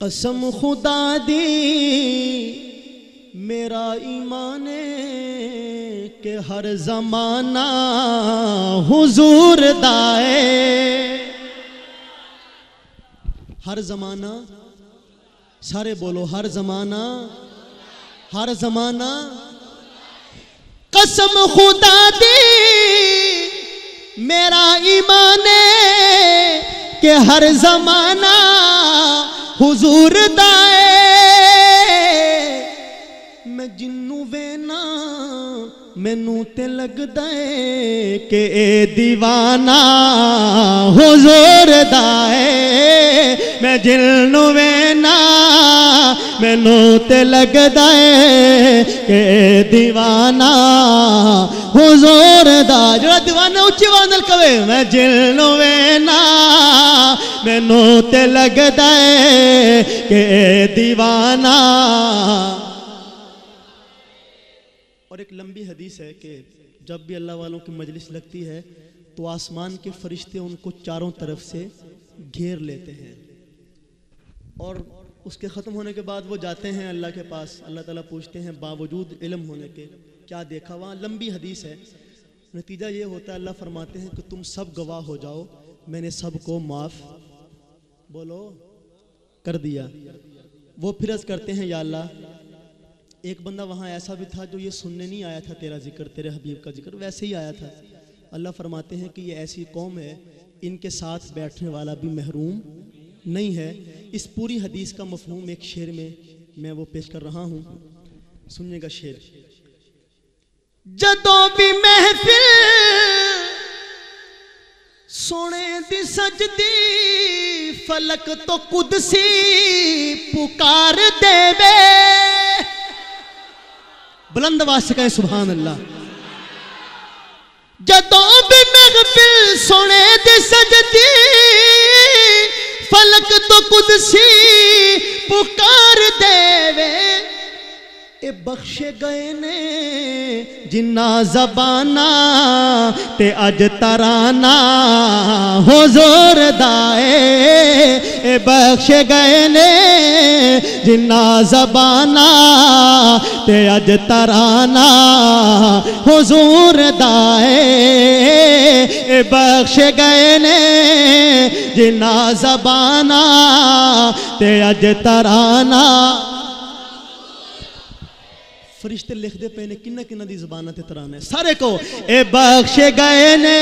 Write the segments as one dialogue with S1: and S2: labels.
S1: قسم خدا دی، میرا ایمان ہے کہ ہر زمانہ حضور دائے۔ ہر زمانہ، سارے بولو، ہر زمانہ ہر زمانہ۔ قسم خدا دی، میرا ایمان ہے کہ ہر زمانہ حضور دائے میں جنوں وینا مینوں تے لگدا ہے کہ اے دیوانہ حضور دائے میں جنوں وینا مینوں تے لگدا ہے کہ اے دیوانہ حضور دا، جڑا دیوانہ اچھی آواز نال کہے میں جنوں وینا مینوں تے لگدا ہے کہ اے دیوانہ اور ایک لمبی حدیث ہے کہ جب بھی اللہ والوں کی مجلس لگتی ہے تو آسمان کے فرشتے ان کو چاروں طرف سے گھیر لیتے ہیں۔ اور اس کے ختم ہونے کے بعد وہ جاتے ہیں اللہ کے پاس۔ اللہ تعالیٰ پوچھتے ہیں، باوجود علم ہونے کے، کیا دیکھا؟ وہاں لمبی حدیث ہے۔ نتیجہ یہ ہوتا ہے، اللہ فرماتے ہیں کہ تم سب گواہ ہو جاؤ، میں نے سب کو معاف، بولو، کر دیا۔ وہ پھر عرض کرتے ہیں، یا اللہ، ایک بندہ وہاں ایسا بھی تھا جو یہ سننے نہیں آیا تھا تیرا ذکر، تیرے حبیب کا ذکر، ویسے ہی آیا تھا۔ اللہ فرماتے ہیں کہ یہ ایسی قوم ہے، ان کے ساتھ بیٹھنے والا بھی محروم نہیں ہے۔ اس پوری حدیث کا مفہوم ایک شعر میں میں وہ پیش کر رہا ہوں۔ سننے کا شعر۔ جدوں بھی محفل سونے دی سجدی، فلک تو قدسی پکار دے وے بلند آواز سے کہیں سبحان اللہ۔ جدوں قدسی پکار دے وے اے بخش گئے نے جنا زبانہ تے اج ترانہ حضور دائے۔ بخش گئے نے جنا زبانہ تے اج ترانہ حضور دائے۔ بخش گئے نے جنا زبانہ تے اج ترانہ فرشتے لکھ دے پے نے کنہ کنہ دی زبانہ تے ترانے۔ سارے کو اے بخش گئے نے،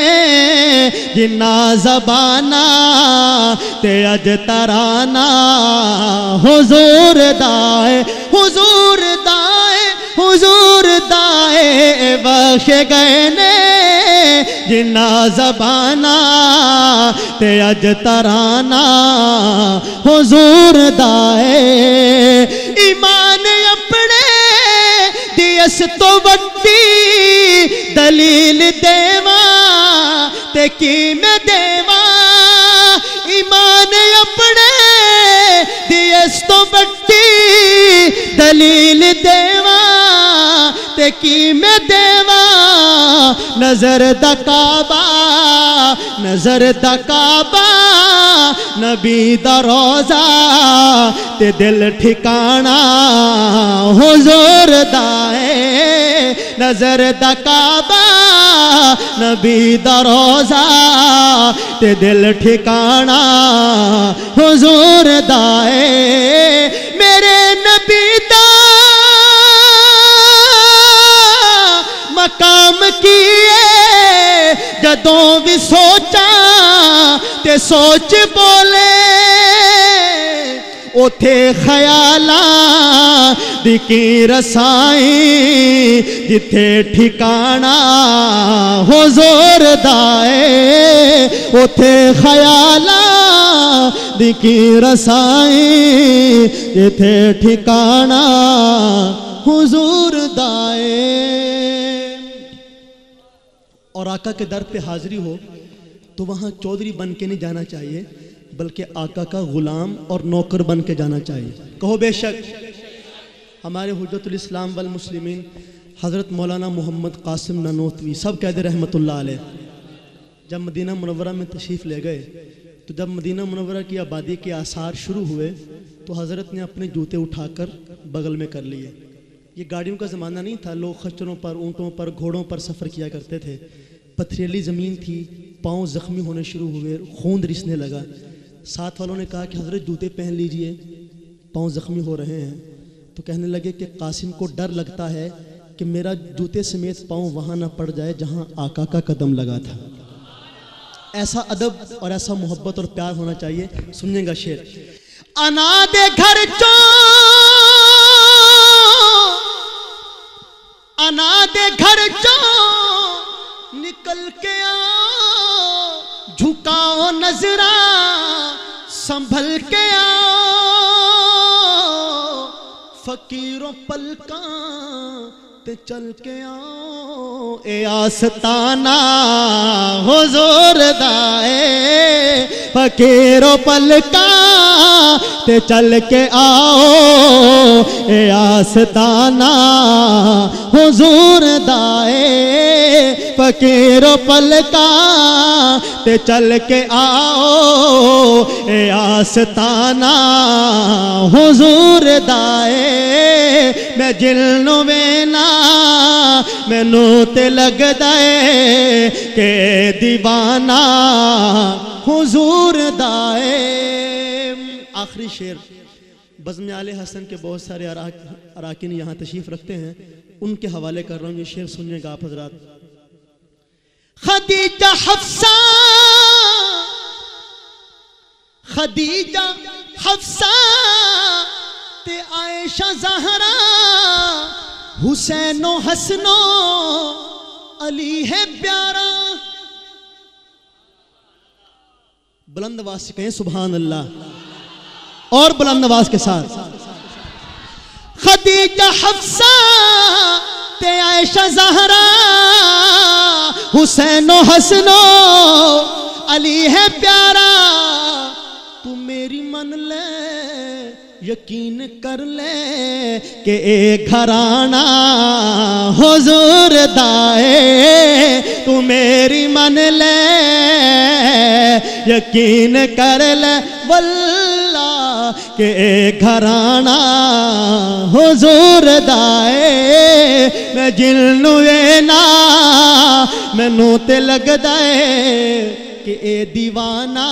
S1: جنہ زبانہ تے اج ترانا حضور دائے حضور دائے حضور دائے، اے بخش گئے نے، جنہ زبانہ تے اج ترانا حضور دائے، ایمان تو وڈی دلیل دیواں تے میں ایمان اپنے دیس تو وڈی دلیل دیواں تے کی میں دیواں نظر دا کعبہ نظر دا کعبہ نبی دا روزہ تے دل ٹھکانا، حضور دائے نظر دا کعبہ نبی دا روزہ تے دل ٹھکانا، حضور دائے میرے نبی دا کیے؟ جدوں بھی سوچا تے سوچ بولے، اوتھے خیالاں دی کی رسائی جتھے ٹھکانا حضور دائے، اوتھے خیالاں دی کی رسائی جتھے ٹھکانا حضور دائے۔ اور آقا کے در پہ حاضری ہو، تو وہاں چودھری بن کے نہیں جانا چاہیے، بلکہ آقا کا غلام اور نوکر بن کے جانا چاہیے۔ کہو بے شک، ہمارے حجت الاسلام والمسلمین، حضرت مولانا محمد قاسم ننوتوی، سب کہہ دے رحمت اللہ علیہ، جب مدینہ منورہ میں تشریف لے گئے، تو جب مدینہ منورہ کی آبادی کے آثار شروع ہوئے، تو حضرت نے اپنے جوتے اٹھا کر بغل میں کر لیے۔ یہ گاڑیوں کا زمانہ نہیں تھا۔ لوگ خچروں پر، اونٹوں پر، گھوڑوں پر سفر کیا کرتے تھے۔ پتھریلی زمین تھی، پاؤں زخمی ہونے شروع ہوئے، خون رسنے لگا۔ ساتھ والوں نے کہا کہ حضرت جوتے پہن لیجیے، پاؤں زخمی ہو رہے ہیں۔ تو کہنے لگے کہ قاسم کو ڈر لگتا ہے کہ میرا جوتے سمیت پاؤں وہاں نہ پڑ جائے جہاں آقا کا قدم لگا تھا۔ ایسا ادب اور ایسا محبت اور پیار ہونا چاہیے۔ سنیں گا شیر انا دے گھر چو انا دے گھر چو نکل کے آؤ جھکاؤ نظرا سنبھل کے آؤ فقیروں پلکاں تے چل کے آؤ اے آستانہ حضور دائے۔ فقیروں پلکاں تے چل کے آؤ، اے آستانہ، حضور دائے فقیروں پلکاں تے چل کے آؤ، اے آستانہ، حضور دائے، میں جلنوں میں نا مینو تے لگ دے کہ دیوانہ، حضور دائے۔ آخری شیر بزم آل حسن کے بہت سارے اراکین یہاں تشریف رکھتے ہیں۔ ان کے حوالے کر رہا ہوں، یہ شیر سنیے گا آپ حضرات۔ خدیجہ حفصہ خدیجہ حفصہ، تے عائشہ زہرا، حسین و حسن و علی ہے پیارا۔ بلند آواز کہیں سبحان اللہ۔ اور بلند آواز کے ساتھ۔ خدیجہ حفصہ، تے عائشہ زہرا، حسین و حسن و علی ہے پیارا۔ تو میری من لے، یقین کر لے کہ اے گھرانا حضور دائے۔ تو میری من لے، یقین کر لے۔ واللہ کہ اے گھرانا حضور دائے۔ میں جلنو اے نا، میں نوتے لگ دائے کہ اے دیوانہ